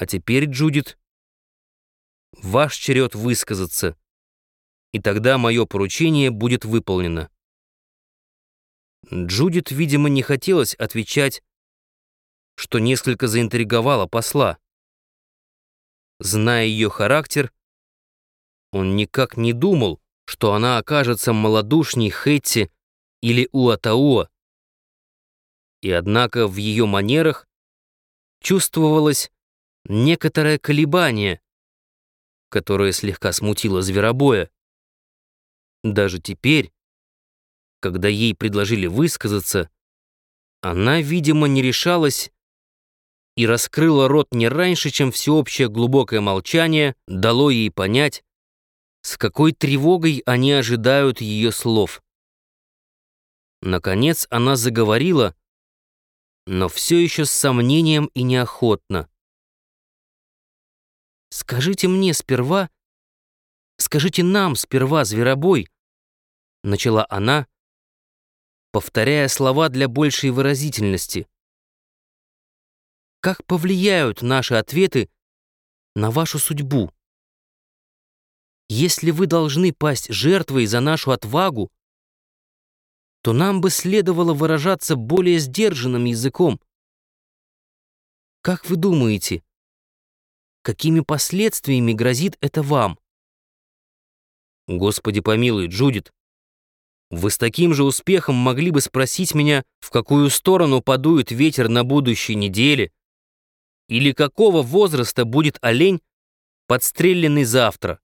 А теперь, Джудит, ваш черед высказаться, и тогда мое поручение будет выполнено. Джудит, видимо, не хотелось отвечать, что несколько заинтриговало посла. Зная ее характер, он никак не думал, что она окажется малодушней Хэтти или Уатауа. И однако в ее манерах чувствовалось некоторое колебание, которое слегка смутило зверобоя. Даже теперь, когда ей предложили высказаться, она, видимо, не решалась и раскрыла рот не раньше, чем всеобщее глубокое молчание дало ей понять, с какой тревогой они ожидают ее слов. Наконец она заговорила, но все еще с сомнением и неохотно. «Скажите мне сперва, скажите нам сперва, зверобой», — начала она, повторяя слова для большей выразительности. «Как повлияют наши ответы на вашу судьбу? Если вы должны пасть жертвой за нашу отвагу, то нам бы следовало выражаться более сдержанным языком. Как вы думаете, какими последствиями грозит это вам? Господи помилуй, Джудит, вы с таким же успехом могли бы спросить меня, в какую сторону подует ветер на будущей неделе, или какого возраста будет олень, подстреленный завтра.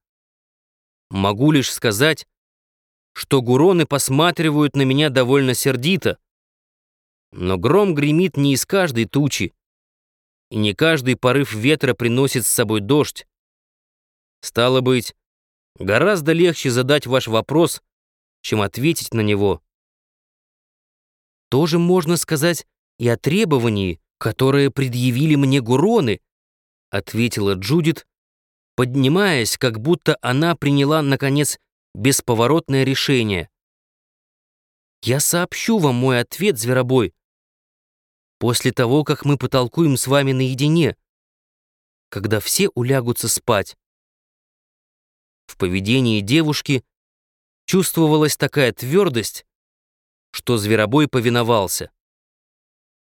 Могу лишь сказать, что гуроны посматривают на меня довольно сердито. Но гром гремит не из каждой тучи, и не каждый порыв ветра приносит с собой дождь. Стало быть, гораздо легче задать ваш вопрос, чем ответить на него. Тоже можно сказать и о требовании, которое предъявили мне гуроны, ответила Джудит, поднимаясь, как будто она приняла, наконец, бесповоротное решение. Я сообщу вам мой ответ, Зверобой, после того, как мы потолкуем с вами наедине, когда все улягутся спать. В поведении девушки чувствовалась такая твердость, что Зверобой повиновался.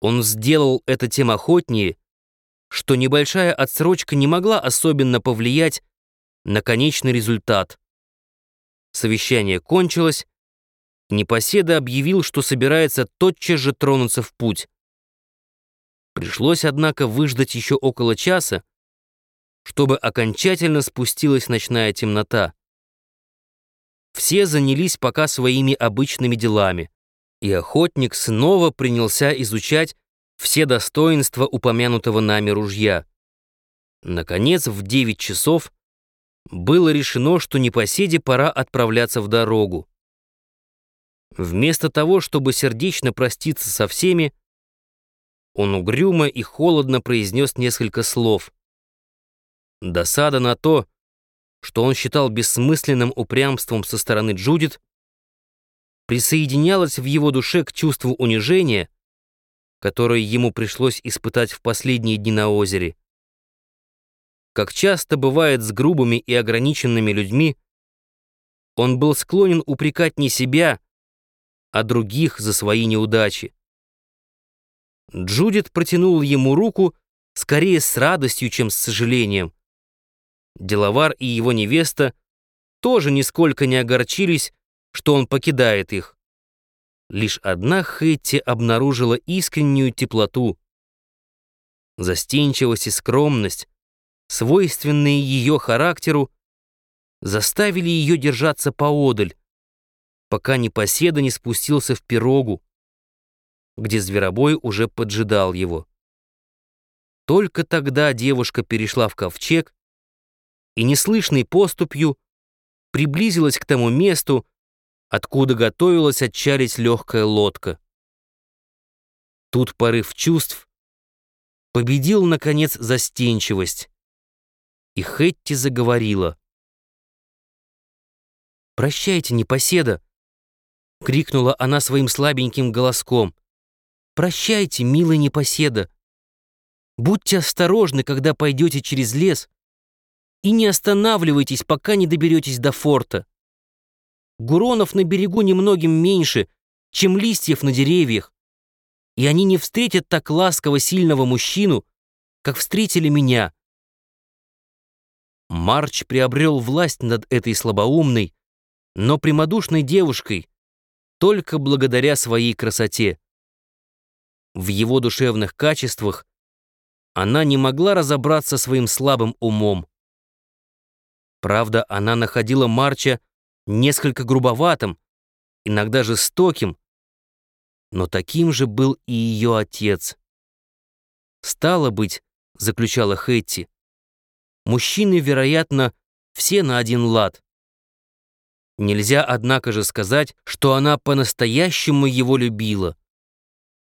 Он сделал это тем охотнее, что небольшая отсрочка не могла особенно повлиять на конечный результат. Совещание кончилось. Непоседа объявил, что собирается тотчас же тронуться в путь. Пришлось, однако, выждать еще около часа, чтобы окончательно спустилась ночная темнота. Все занялись пока своими обычными делами, и охотник снова принялся изучать все достоинства упомянутого нами ружья. Наконец, в девять часов было решено, что непоседе пора отправляться в дорогу. Вместо того, чтобы сердечно проститься со всеми, он угрюмо и холодно произнес несколько слов. Досада на то, что он считал бессмысленным упрямством со стороны Джудит, присоединялась в его душе к чувству унижения, которое ему пришлось испытать в последние дни на озере. Как часто бывает с грубыми и ограниченными людьми, он был склонен упрекать не себя, а других за свои неудачи. Джудит протянул ему руку скорее с радостью, чем с сожалением. Деловар и его невеста тоже нисколько не огорчились, что он покидает их. Лишь одна Хэтти обнаружила искреннюю теплоту. Застенчивость и скромность свойственные ее характеру, заставили ее держаться поодаль, пока непоседа не спустился в пирогу, где зверобой уже поджидал его. Только тогда девушка перешла в ковчег и неслышной поступью приблизилась к тому месту, откуда готовилась отчалить легкая лодка. Тут порыв чувств победил, наконец, застенчивость и Хетти заговорила. «Прощайте, непоседа!» — крикнула она своим слабеньким голоском. «Прощайте, милый непоседа! Будьте осторожны, когда пойдете через лес, и не останавливайтесь, пока не доберетесь до форта. Гуронов на берегу немногим меньше, чем листьев на деревьях, и они не встретят так ласково сильного мужчину, как встретили меня. Марч приобрел власть над этой слабоумной, но прямодушной девушкой только благодаря своей красоте. В его душевных качествах она не могла разобраться своим слабым умом. Правда, она находила Марча несколько грубоватым, иногда жестоким, но таким же был и ее отец. «Стало быть», — заключала Хэтти, «мужчины, вероятно, все на один лад». Нельзя, однако же, сказать, что она по-настоящему его любила.